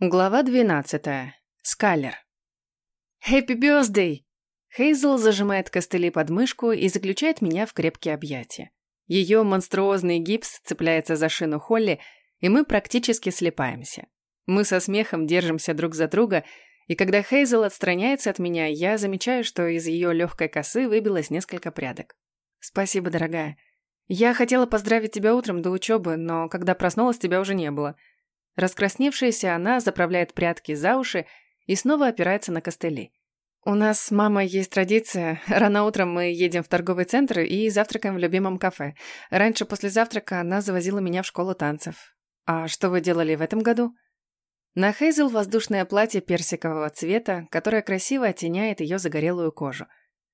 Глава 12. Скалер. «Хэппи бёздей!» Хейзел зажимает костыли под мышку и заключает меня в крепкие объятия. Ее монструозный гипс цепляется за шину Холли, и мы практически слепаемся. Мы со смехом держимся друг за друга, и когда Хейзел отстраняется от меня, я замечаю, что из ее легкой косы выбилось несколько прядок. «Спасибо, дорогая. Я хотела поздравить тебя утром до учебы, но когда проснулась, тебя уже не было». Раскрасневшаяся она заправляет прядки за уши и снова опирается на костыли. «У нас с мамой есть традиция. Рано утром мы едем в торговый центр и завтракаем в любимом кафе. Раньше после завтрака она завозила меня в школу танцев. А что вы делали в этом году?» На Хейзел воздушное платье персикового цвета, которое красиво оттеняет ее загорелую кожу.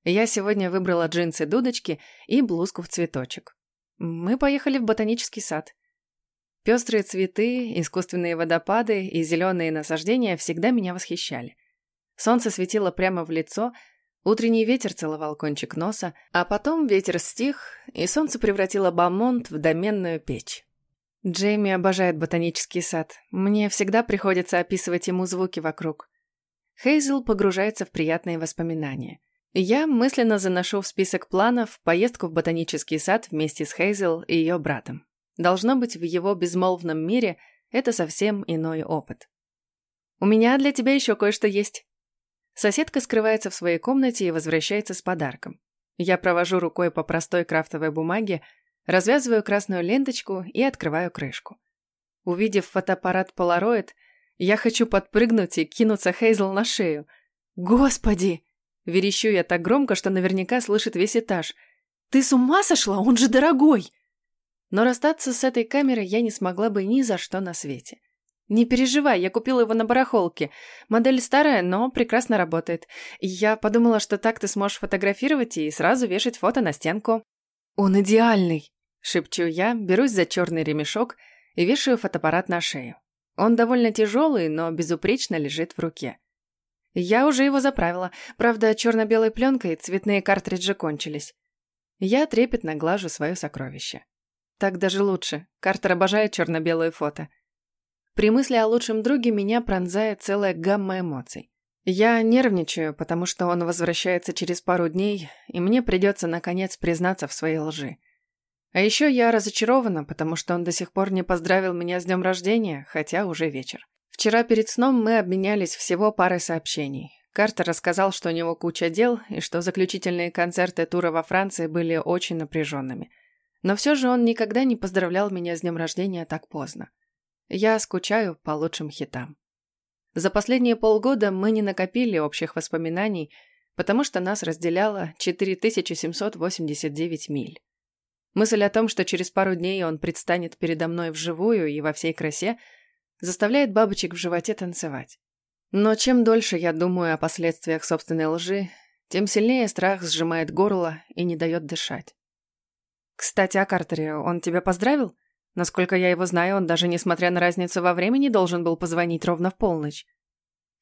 Я сегодня выбрала джинсы-дудочки и блузку в цветочек. Мы поехали в ботанический сад. Пестрые цветы, искусственные водопады и зеленые насаждения всегда меня восхищали. Солнце светило прямо в лицо, утренний ветер целовал кончик носа, а потом ветер стих, и солнце превратило Бамонт в доменную печь. Джейми обожает ботанический сад. Мне всегда приходится описывать ему звуки вокруг. Хейзел погружается в приятные воспоминания. Я мысленно заношу в список планов поездку в ботанический сад вместе с Хейзел и ее братом. Должно быть, в его безмолвном мире это совсем иной опыт. «У меня для тебя еще кое-что есть». Соседка скрывается в своей комнате и возвращается с подарком. Я провожу рукой по простой крафтовой бумаге, развязываю красную ленточку и открываю крышку. Увидев фотоаппарат Polaroid, я хочу подпрыгнуть и кинуться Хейзл на шею. «Господи!» Верещу я так громко, что наверняка слышит весь этаж. «Ты с ума сошла? Он же дорогой!» Но расстаться с этой камерой я не смогла бы ни за что на свете. «Не переживай, я купила его на барахолке. Модель старая, но прекрасно работает. Я подумала, что так ты сможешь фотографировать и сразу вешать фото на стенку». «Он идеальный!» – шепчу я, берусь за черный ремешок и вешаю фотоаппарат на шею. Он довольно тяжелый, но безупречно лежит в руке. Я уже его заправила. Правда, черно-белой пленкой цветные картриджи кончились. Я трепетно глажу свое сокровище. Так даже лучше. Картер обожает черно-белое фото. При мысли о лучшем друге меня пронзает целая гамма эмоций. Я нервничаю, потому что он возвращается через пару дней, и мне придется наконец признаться в своей лжи. А еще я разочарована, потому что он до сих пор не поздравил меня с днем рождения, хотя уже вечер. Вчера перед сном мы обменялись всего парой сообщений. Картер рассказал, что у него куча дел, и что заключительные концерты тура во Франции были очень напряженными – но все же он никогда не поздравлял меня с днем рождения так поздно. Я скучаю по лучшим хитам. За последние полгода мы не накопили общих воспоминаний, потому что нас разделяло 4789 миль. Мысль о том, что через пару дней он предстанет передо мной вживую и во всей красе, заставляет бабочек в животе танцевать. Но чем дольше я думаю о последствиях собственной лжи, тем сильнее страх сжимает горло и не дает дышать. «Кстати, о Картере, он тебя поздравил? Насколько я его знаю, он даже несмотря на разницу во времени должен был позвонить ровно в полночь».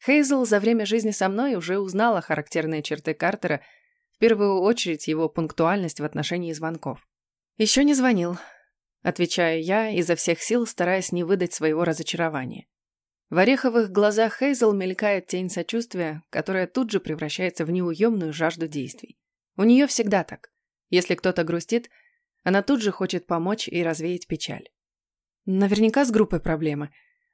Хейзел за время жизни со мной уже узнала характерные черты Картера, в первую очередь его пунктуальность в отношении звонков. «Еще не звонил», — отвечаю я, изо всех сил стараясь не выдать своего разочарования. В ореховых глазах Хейзел мелькает тень сочувствия, которая тут же превращается в неуемную жажду действий. У нее всегда так. Если кто-то грустит, она тут же хочет помочь и развеять печаль. Наверняка с группой проблемы.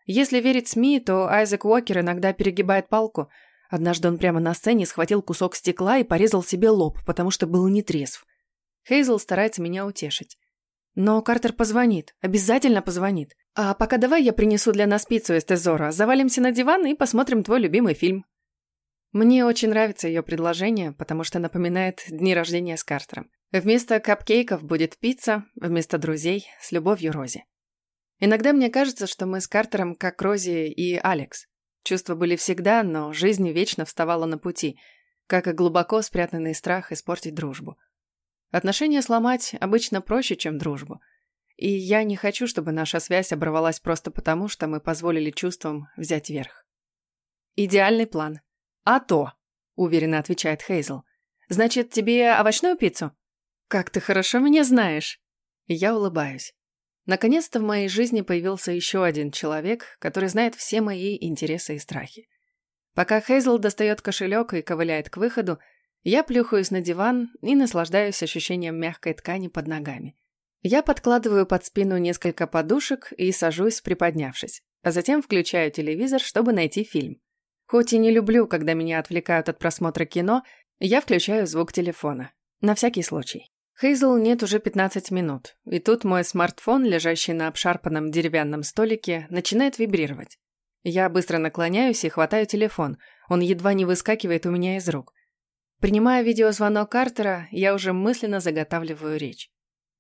Если верить СМИ, то Айзек Уокер иногда перегибает палку. Однажды он прямо на сцене схватил кусок стекла и порезал себе лоб, потому что был нетрезв. Хейзел старается меня утешить. Но Картер позвонит, обязательно позвонит. А пока давай я принесу для нас пиццу из Тезора, завалимся на диван и посмотрим твой любимый фильм. Мне очень нравится ее предложение, потому что напоминает дни рождения с Картером. Вместо капкейков будет пицца, вместо друзей – с любовью Рози. Иногда мне кажется, что мы с Картером как Рози и Алекс. Чувства были всегда, но жизнь вечно вставала на пути, как и глубоко спрятанный страх испортить дружбу. Отношения сломать обычно проще, чем дружбу. И я не хочу, чтобы наша связь оборвалась просто потому, что мы позволили чувствам взять верх. «Идеальный план», «А то», — уверенно отвечает Хейзл. «Значит, тебе овощную пиццу?» «Как ты хорошо меня знаешь!» Я улыбаюсь. Наконец-то в моей жизни появился еще один человек, который знает все мои интересы и страхи. Пока Хейзл достает кошелек и ковыляет к выходу, я плюхаюсь на диван и наслаждаюсь ощущением мягкой ткани под ногами. Я подкладываю под спину несколько подушек и сажусь, приподнявшись, а затем включаю телевизор, чтобы найти фильм. Хоть и не люблю, когда меня отвлекают от просмотра кино, я включаю звук телефона. На всякий случай. Хейзл нет уже 15 минут, и тут мой смартфон, лежащий на обшарпанном деревянном столике, начинает вибрировать. Я быстро наклоняюсь и хватаю телефон, он едва не выскакивает у меня из рук. Принимая видеозвонок Картера, я уже мысленно заготавливаю речь.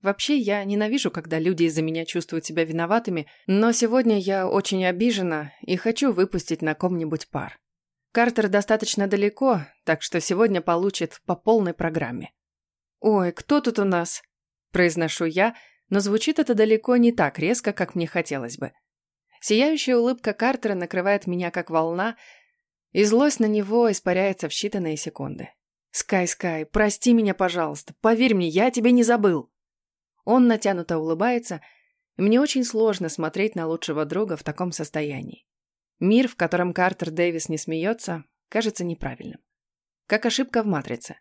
Вообще, я ненавижу, когда люди из-за меня чувствуют себя виноватыми, но сегодня я очень обижена и хочу выпустить на ком-нибудь пар. Картер достаточно далеко, так что сегодня получит по полной программе. «Ой, кто тут у нас?» Произношу я, но звучит это далеко не так резко, как мне хотелось бы. Сияющая улыбка Картера накрывает меня как волна, и злость на него испаряется в считанные секунды. «Скай-Скай, прости меня, пожалуйста. Поверь мне, я тебя не забыл». Он натянуто улыбается, и мне очень сложно смотреть на лучшего друга в таком состоянии. Мир, в котором Картер Дэвис не смеется, кажется неправильным. Как ошибка в «Матрице».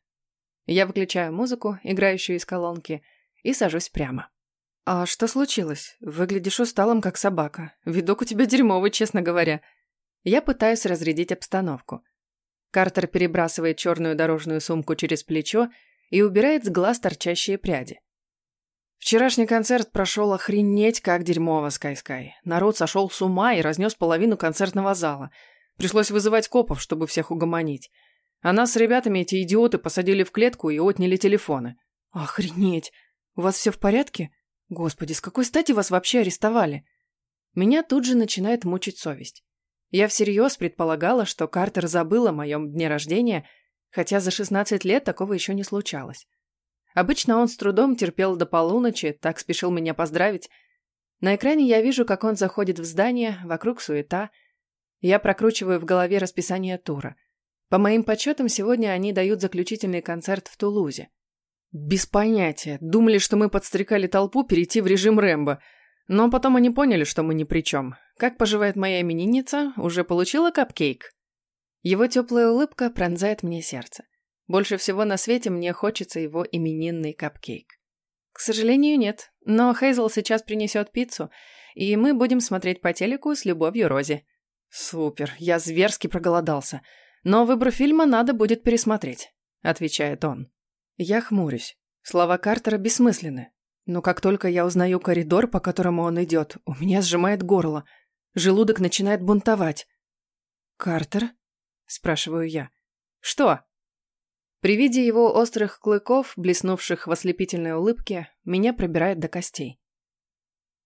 Я выключаю музыку, играющую из колонки, и сажусь прямо. «А что случилось? Выглядишь усталым, как собака. Видок у тебя дерьмовый, честно говоря». Я пытаюсь разрядить обстановку. Картер перебрасывает черную дорожную сумку через плечо и убирает с глаз торчащие пряди. Вчерашний концерт прошел охренеть как дерьмово, Скай-Скай. Народ сошел с ума и разнес половину концертного зала. Пришлось вызывать копов, чтобы всех угомонить. А нас с ребятами эти идиоты посадили в клетку и отняли телефоны. Охренеть! У вас все в порядке? Господи, с какой стати вас вообще арестовали? Меня тут же начинает мучить совесть. Я всерьез предполагала, что Картер забыл о моем дне рождения, хотя за 16 лет такого еще не случалось. Обычно он с трудом терпел до полуночи, так спешил меня поздравить. На экране я вижу, как он заходит в здание, вокруг суета. Я прокручиваю в голове расписание тура – по моим подсчетам, сегодня они дают заключительный концерт в Тулузе. Без понятия. Думали, что мы подстрекали толпу перейти в режим Рэмбо. Но потом они поняли, что мы ни при чем. Как поживает моя именинница? Уже получила капкейк? Его теплая улыбка пронзает мне сердце. Больше всего на свете мне хочется его именинный капкейк. К сожалению, нет. Но Хейзл сейчас принесет пиццу, и мы будем смотреть по телеку с любовью Рози. Супер, я зверски проголодался. Но выбор фильма надо будет пересмотреть», — отвечает он. Я хмурюсь. Слова Картера бессмысленны. Но как только я узнаю коридор, по которому он идет, у меня сжимает горло. Желудок начинает бунтовать. «Картер?» – спрашиваю я. «Что?» При виде его острых клыков, блеснувших в ослепительной улыбке, меня пробирает до костей.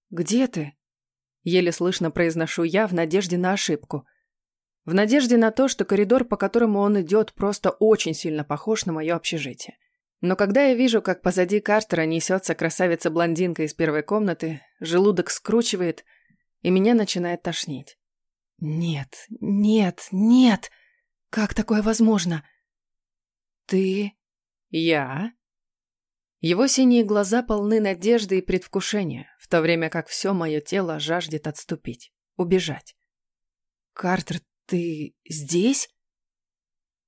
«Где ты?» – еле слышно произношу я в надежде на ошибку. В надежде на то, что коридор, по которому он идет, просто очень сильно похож на мое общежитие. Но когда я вижу, как позади Картера несется красавица-блондинка из первой комнаты, желудок скручивает, и меня начинает тошнить. «Нет, нет, нет! Как такое возможно?» «Ты...» «Я...» Его синие глаза полны надежды и предвкушения, в то время как все мое тело жаждет отступить, убежать. «Картер, «Ты здесь?»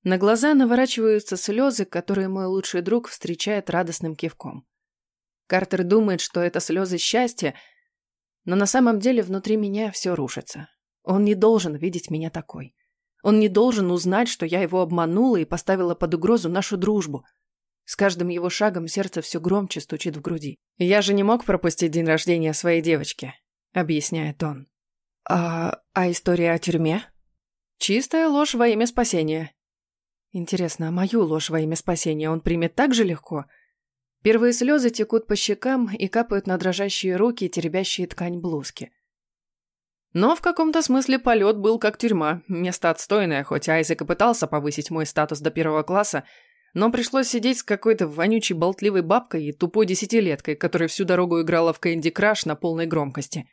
На глаза наворачиваются слезы, которые мой лучший друг встречает радостным кивком. Картер думает, что это слезы счастья, но на самом деле внутри меня все рушится. Он не должен видеть меня такой. Он не должен узнать, что я его обманула и поставила под угрозу нашу дружбу. С каждым его шагом сердце все громче стучит в груди. «Я же не мог пропустить день рождения своей девочки», — объясняет он. «А, а история о тюрьме?» Чистая ложь во имя спасения. Интересно, а мою ложь во имя спасения он примет так же легко? Первые слезы текут по щекам и капают на дрожащие руки, теребящие ткань блузки. Но в каком-то смысле полет был как тюрьма. Место отстойное, хоть Айзек и пытался повысить мой статус до первого класса, но пришлось сидеть с какой-то вонючей болтливой бабкой и тупой десятилеткой, которая всю дорогу играла в Кэнди Краш на полной громкости.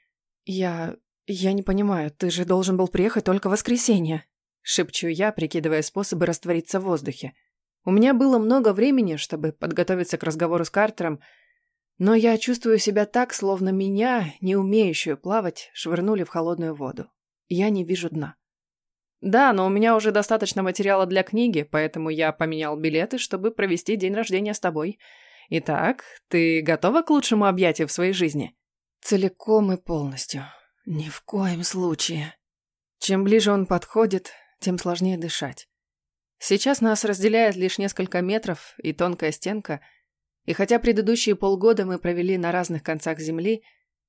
Я... «Я не понимаю, ты же должен был приехать только в воскресенье», — шепчу я, прикидывая способы раствориться в воздухе. У меня было много времени, чтобы подготовиться к разговору с Картером, Но я чувствую себя так, словно меня, не умеющую плавать, швырнули в холодную воду. Я не вижу дна. Да, но у меня уже достаточно материала для книги, поэтому я поменял билеты, чтобы провести день рождения с тобой. Итак, ты готова к лучшему объятию в своей жизни? Целиком и полностью. Ни в коем случае. Чем ближе он подходит, тем сложнее дышать. Сейчас нас разделяет лишь несколько метров и тонкая стенка, и хотя предыдущие полгода мы провели на разных концах земли,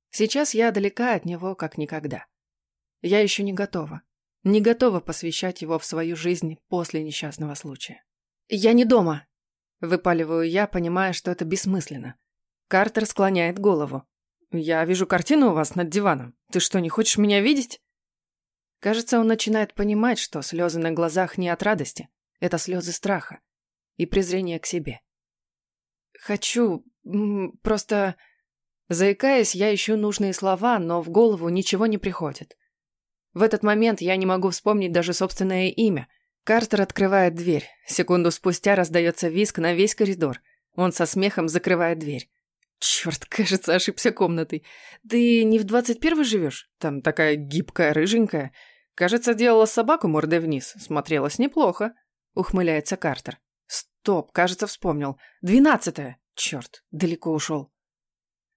сейчас я далека от него как никогда. Я еще не готова. Не готова посвящать его в свою жизнь после несчастного случая. «Я не дома!» Выпаливаю я, понимая, что это бессмысленно. Картер склоняет голову. «Я вижу картину у вас над диваном. Ты что, не хочешь меня видеть?» Кажется, он начинает понимать, что слезы на глазах не от радости. Это слезы страха и презрения к себе. «Хочу... просто...» Заикаясь, я ищу нужные слова, но в голову ничего не приходит. В этот момент я не могу вспомнить даже собственное имя. Картер открывает дверь. Секунду спустя раздается виск на весь коридор. Он со смехом закрывает дверь. Черт, кажется, ошибся комнатой. Ты не в двадцать первый живешь? Там такая гибкая, рыженькая. Кажется, делала собаку мордой вниз. Смотрелась неплохо. Ухмыляется Картер. Стоп, кажется, вспомнил. Двенадцатая. Черт, далеко ушел.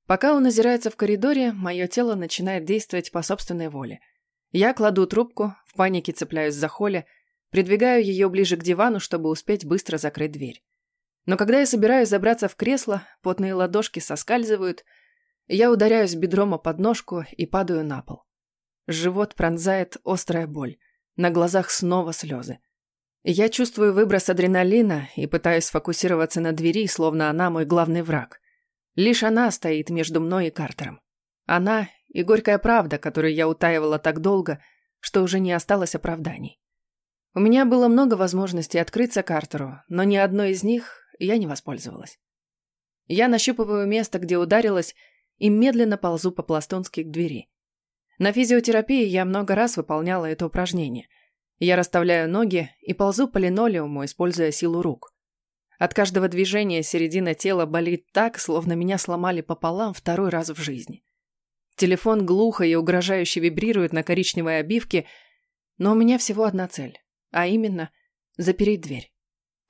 Пока он озирается в коридоре, мое тело начинает действовать по собственной воле. Я кладу трубку, в панике цепляюсь за Холли, придвигаю ее ближе к дивану, чтобы успеть быстро закрыть дверь. Но когда я собираюсь забраться в кресло, потные ладошки соскальзывают, я ударяюсь бедром о подножку и падаю на пол. Живот пронзает острая боль, на глазах снова слезы. Я чувствую выброс адреналина и пытаюсь сфокусироваться на двери, словно она мой главный враг. Лишь она стоит между мной и Картером. Она и горькая правда, которую я утаивала так долго, что уже не осталось оправданий. У меня было много возможностей открыться Картеру, но ни одной из них я не воспользовалась. Я нащупываю место, где ударилась, и медленно ползу по-пластунски к двери. На физиотерапии я много раз выполняла это упражнение. Я расставляю ноги и ползу по линолеуму, используя силу рук. От каждого движения середина тела болит так, словно меня сломали пополам второй раз в жизни. Телефон глухо и угрожающе вибрирует на коричневой обивке, но у меня всего одна цель, а именно запереть дверь.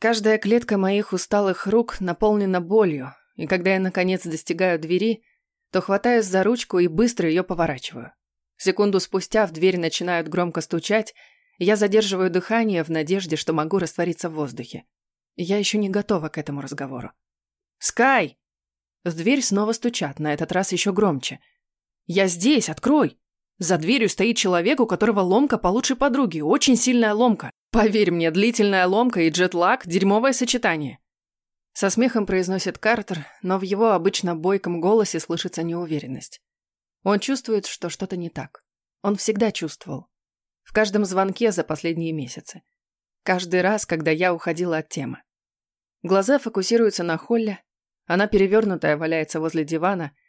Каждая клетка моих усталых рук наполнена болью, и когда я наконец достигаю двери, то хватаюсь за ручку и быстро ее поворачиваю. Секунду спустя в дверь начинают громко стучать, я задерживаю дыхание в надежде, что могу раствориться в воздухе. Я еще не готова к этому разговору. «Скай!» В дверь снова стучат, на этот раз еще громче – «Я здесь, открой!» За дверью стоит человек, у которого ломка получше подруги, очень сильная ломка. Поверь мне, длительная ломка и джетлаг – дерьмовое сочетание. Со смехом произносит Картер, но в его обычно бойком голосе слышится неуверенность. Он чувствует, что что-то не так. Он всегда чувствовал. В каждом звонке за последние месяцы. Каждый раз, когда я уходила от темы. Глаза фокусируются на Холле. Она перевернутая валяется возле дивана –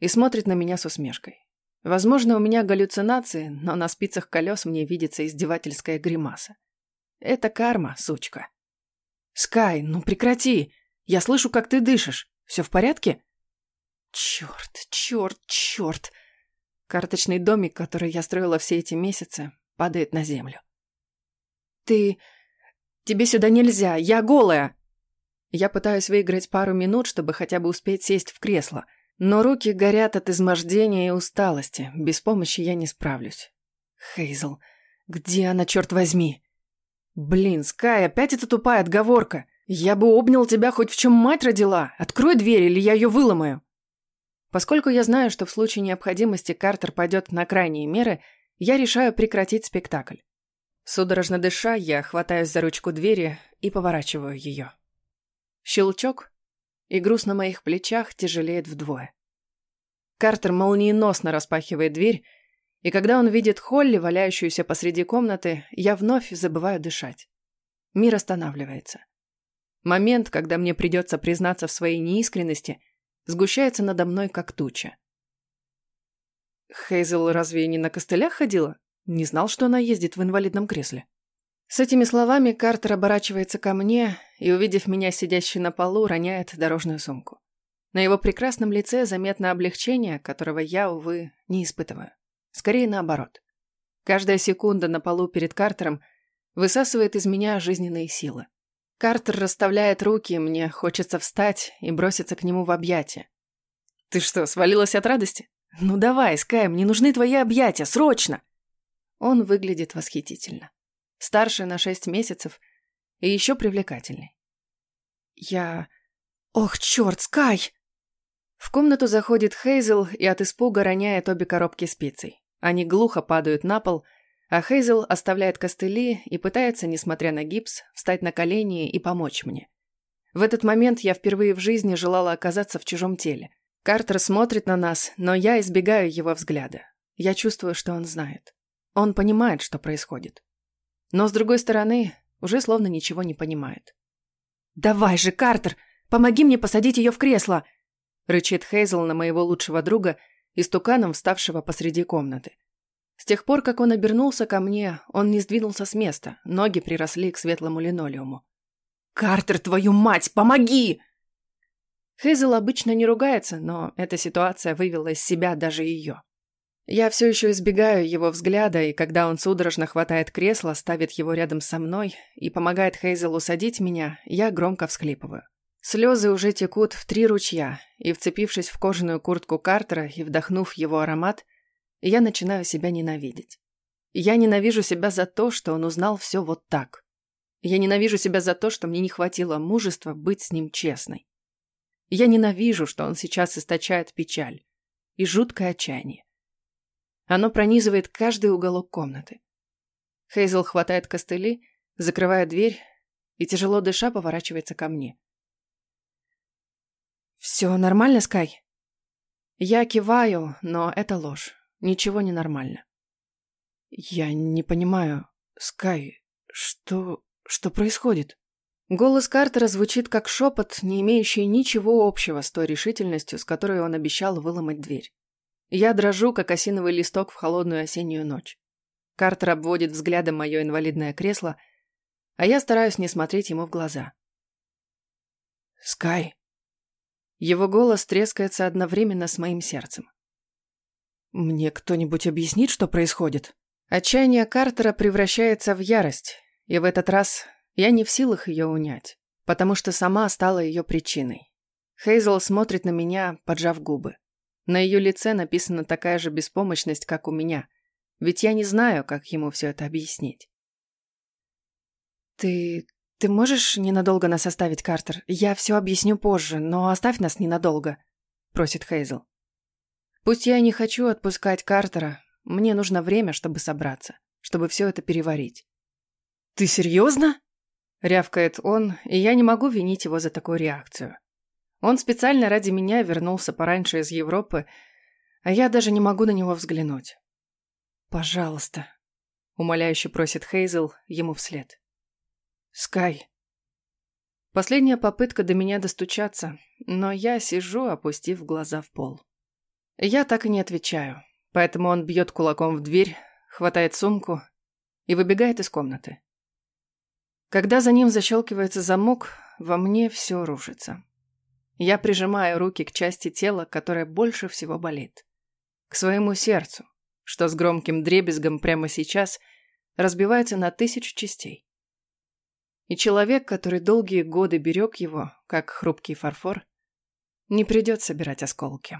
и смотрит на меня с усмешкой. Возможно, у меня галлюцинации, но на спицах колес мне видится издевательская гримаса. Это карма, сучка. «Скай, ну прекрати! Я слышу, как ты дышишь. Все в порядке?» «Черт, черт, черт!» Карточный домик, который я строила все эти месяцы, падает на землю. «Ты... Тебе сюда нельзя, я голая!» Я пытаюсь выиграть пару минут, чтобы хотя бы успеть сесть в кресло – но руки горят от измождения и усталости. Без помощи я не справлюсь. Хейзл, где она, черт возьми? Блин, Скай, опять эта тупая отговорка. Я бы обнял тебя хоть в чем мать родила. Открой дверь, или я ее выломаю. Поскольку я знаю, что в случае необходимости Картер пойдет на крайние меры, я решаю прекратить спектакль. Судорожно дыша, я хватаюсь за ручку двери и поворачиваю ее. Щелчок, и груз на моих плечах тяжелеет вдвое. Картер молниеносно распахивает дверь, и когда он видит Холли, валяющуюся посреди комнаты, я вновь забываю дышать. Мир останавливается. Момент, когда мне придется признаться в своей неискренности, сгущается надо мной, как туча. Хейзел разве не на костылях ходила? Не знал, что она ездит в инвалидном кресле. С этими словами Картер оборачивается ко мне и, увидев меня сидящей на полу, роняет дорожную сумку. На его прекрасном лице заметно облегчение, которого я, увы, не испытываю. Скорее наоборот. Каждая секунда на полу перед Картером высасывает из меня жизненные силы. Картер расставляет руки, мне хочется встать и броситься к нему в объятия. «Ты что, свалилась от радости? Ну давай, Скай, мне нужны твои объятия, срочно!» Он выглядит восхитительно. Старше на шесть месяцев и еще привлекательней. Я... Ох, черт, Скай! В комнату заходит Хейзел и от испуга роняет обе коробки спицей. Они глухо падают на пол, а Хейзел оставляет костыли и пытается, несмотря на гипс, встать на колени и помочь мне. В этот момент я впервые в жизни желала оказаться в чужом теле. Картер смотрит на нас, но я избегаю его взгляда. Я чувствую, что он знает. Он понимает, что происходит. Но, с другой стороны, уже словно ничего не понимает. «Давай же, Картер, помоги мне посадить ее в кресло!» Рычит Хейзел на моего лучшего друга, истуканом вставшего посреди комнаты. С тех пор, как он обернулся ко мне, он не сдвинулся с места, ноги приросли к светлому линолеуму. «Картер, твою мать, помоги!» Хейзел обычно не ругается, но эта ситуация вывела из себя даже ее. Я все еще избегаю его взгляда, и когда он судорожно хватает кресло, ставит его рядом со мной и помогает Хейзелу садить меня, я громко всхлипываю. Слезы уже текут в три ручья, и, вцепившись в кожаную куртку Картера и вдохнув его аромат, я начинаю себя ненавидеть. Я ненавижу себя за то, что он узнал все вот так. Я ненавижу себя за то, что мне не хватило мужества быть с ним честной. Я ненавижу, что он сейчас источает печаль и жуткое отчаяние. Оно пронизывает каждый уголок комнаты. Хейзел хватает костыли, закрывает дверь и, тяжело дыша, поворачивается ко мне. «Все нормально, Скай?» Я киваю, но это ложь. Ничего не нормально. «Я не понимаю, Скай, что... что происходит?» Голос Картера звучит как шепот, не имеющий ничего общего с той решительностью, с которой он обещал выломать дверь. Я дрожу, как осиновый листок в холодную осеннюю ночь. Картер обводит взглядом мое инвалидное кресло, а я стараюсь не смотреть ему в глаза. «Скай!» Его голос трескается одновременно с моим сердцем. «Мне кто-нибудь объяснит, что происходит?» Отчаяние Картера превращается в ярость, и в этот раз я не в силах ее унять, потому что сама стала ее причиной. Хейзел смотрит на меня, поджав губы. На ее лице написана такая же беспомощность, как у меня. Ведь я не знаю, как ему все это объяснить. «Ты... ты можешь ненадолго нас оставить, Картер? Я все объясню позже, но оставь нас ненадолго», — просит Хейзел. «Пусть я не хочу отпускать Картера, мне нужно время, чтобы собраться, чтобы все это переварить». «Ты серьезно?» — рявкает он, и я не могу винить его за такую реакцию. Он специально ради меня вернулся пораньше из Европы, а я даже не могу на него взглянуть. «Пожалуйста», — умоляюще просит Хейзел ему вслед. «Скай». Последняя попытка до меня достучаться, но я сижу, опустив глаза в пол. Я так и не отвечаю, поэтому он бьет кулаком в дверь, хватает сумку и выбегает из комнаты. Когда за ним защелкивается замок, во мне все рушится. Я прижимаю руки к части тела, которая больше всего болит. К своему сердцу, что с громким дребезгом прямо сейчас разбивается на тысячу частей. И человек, который долгие годы берег его, как хрупкий фарфор, не придет собирать осколки.